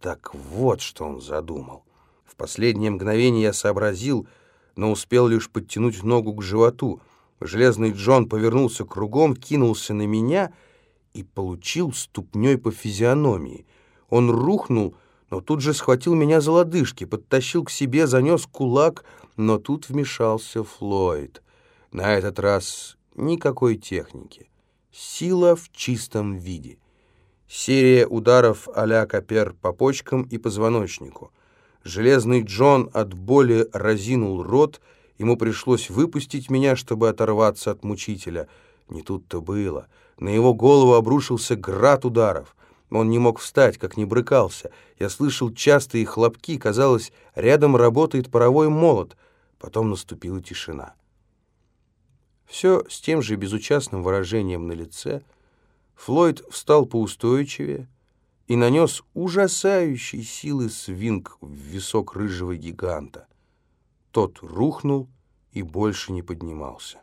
Так вот, что он задумал. В последнее мгновение я сообразил, но успел лишь подтянуть ногу к животу. Железный Джон повернулся кругом, кинулся на меня и получил ступней по физиономии. Он рухнул, но тут же схватил меня за лодыжки, подтащил к себе, занес кулак, но тут вмешался Флойд. На этот раз никакой техники. Сила в чистом виде. Серия ударов а-ля Копер по почкам и позвоночнику. Железный Джон от боли разинул рот, ему пришлось выпустить меня, чтобы оторваться от мучителя. Не тут-то было. На его голову обрушился град ударов. Он не мог встать, как не брыкался. Я слышал частые хлопки, казалось, рядом работает паровой молот. Потом наступила тишина. Все с тем же безучастным выражением на лице. Флойд встал поустойчивее и нанес ужасающей силы свинг в висок рыжего гиганта. Тот рухнул и больше не поднимался.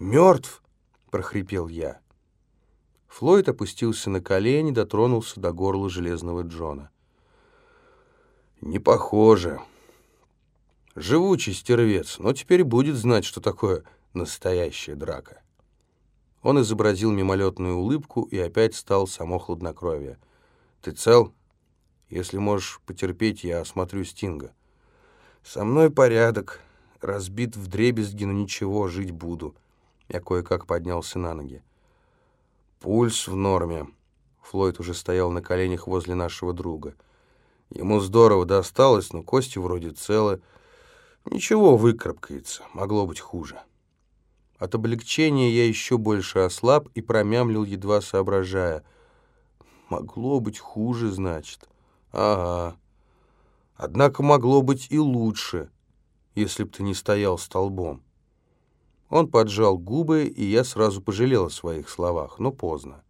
«Мертв!» — прохрипел я. Флойд опустился на колени, дотронулся до горла железного Джона. «Не похоже. Живучий стервец, но теперь будет знать, что такое настоящая драка». Он изобразил мимолетную улыбку и опять стал само хладнокровие. «Ты цел? Если можешь потерпеть, я осмотрю Стинга». «Со мной порядок. Разбит в дребезги, но ничего, жить буду». Я кое-как поднялся на ноги. Пульс в норме. Флойд уже стоял на коленях возле нашего друга. Ему здорово досталось, но кости вроде целы. Ничего, выкарабкается. Могло быть хуже. От облегчения я еще больше ослаб и промямлил, едва соображая. Могло быть хуже, значит. Ага. Однако могло быть и лучше, если б ты не стоял столбом. Он поджал губы, и я сразу пожалел о своих словах, но поздно.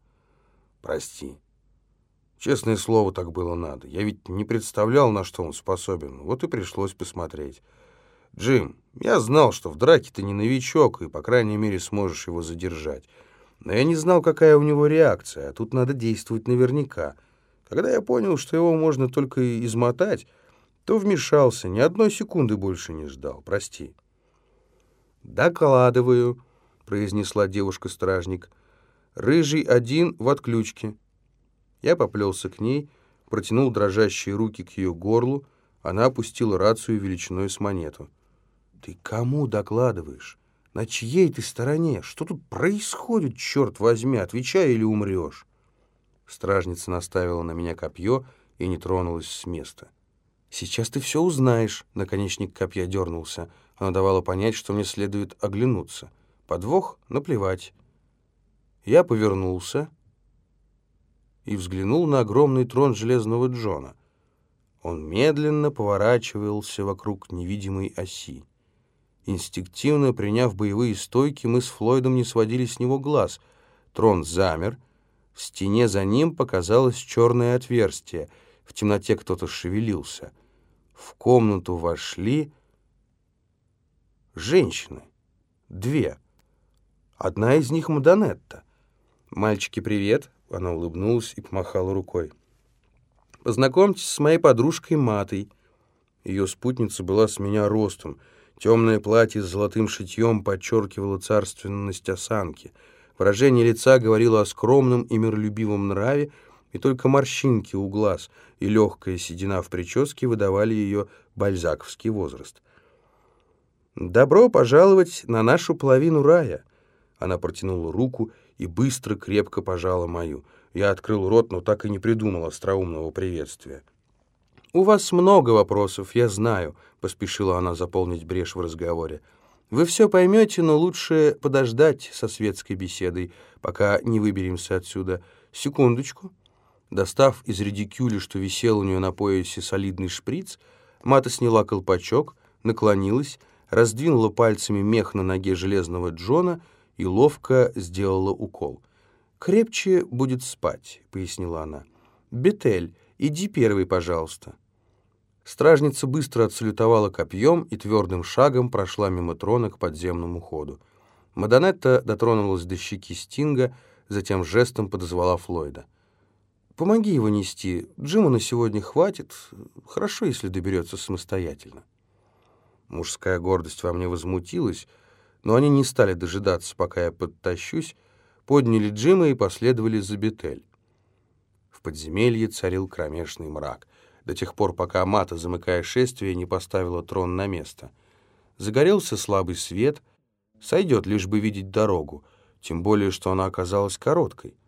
«Прости. Честное слово, так было надо. Я ведь не представлял, на что он способен. Вот и пришлось посмотреть. Джим, я знал, что в драке ты не новичок, и, по крайней мере, сможешь его задержать. Но я не знал, какая у него реакция, а тут надо действовать наверняка. Когда я понял, что его можно только измотать, то вмешался, ни одной секунды больше не ждал. Прости». «Докладываю», — произнесла девушка-стражник. «Рыжий один в отключке». Я поплелся к ней, протянул дрожащие руки к ее горлу. Она опустила рацию величиной с монету. «Ты кому докладываешь? На чьей ты стороне? Что тут происходит, черт возьми? Отвечай или умрешь?» Стражница наставила на меня копье и не тронулась с места. «Сейчас ты все узнаешь», — наконечник копья дернулся. Она давала понять, что мне следует оглянуться. Подвох — наплевать. Я повернулся и взглянул на огромный трон Железного Джона. Он медленно поворачивался вокруг невидимой оси. Инстинктивно приняв боевые стойки, мы с Флойдом не сводили с него глаз. Трон замер. В стене за ним показалось черное отверстие. В темноте кто-то шевелился. В комнату вошли женщины. Две. Одна из них Мадонетта. «Мальчики, привет!» Она улыбнулась и помахала рукой. «Познакомьтесь с моей подружкой Матой». Ее спутница была с меня ростом. Темное платье с золотым шитьем подчеркивало царственность осанки. Выражение лица говорило о скромном и миролюбивом нраве, и только морщинки у глаз и легкая седина в прическе выдавали ее бальзаковский возраст. «Добро пожаловать на нашу половину рая!» Она протянула руку и быстро, крепко пожала мою. Я открыл рот, но так и не придумал остроумного приветствия. «У вас много вопросов, я знаю», — поспешила она заполнить брешь в разговоре. «Вы все поймете, но лучше подождать со светской беседой, пока не выберемся отсюда. Секундочку». Достав из редикюля, что висел у нее на поясе, солидный шприц, Мата сняла колпачок, наклонилась раздвинула пальцами мех на ноге железного Джона и ловко сделала укол. «Крепче будет спать», — пояснила она. «Бетель, иди первый, пожалуйста». Стражница быстро отсалютовала копьем и твердым шагом прошла мимо трона к подземному ходу. Мадонетта дотронулась до щеки Стинга, затем жестом подозвала Флойда. помоги его нести. Джиму на сегодня хватит. Хорошо, если доберется самостоятельно». Мужская гордость во мне возмутилась, но они не стали дожидаться, пока я подтащусь, подняли Джима и последовали за Бетель. Подземелье царил кромешный мрак, до тех пор, пока Мата, замыкая шествие, не поставила трон на место. Загорелся слабый свет, сойдет, лишь бы видеть дорогу, тем более, что она оказалась короткой —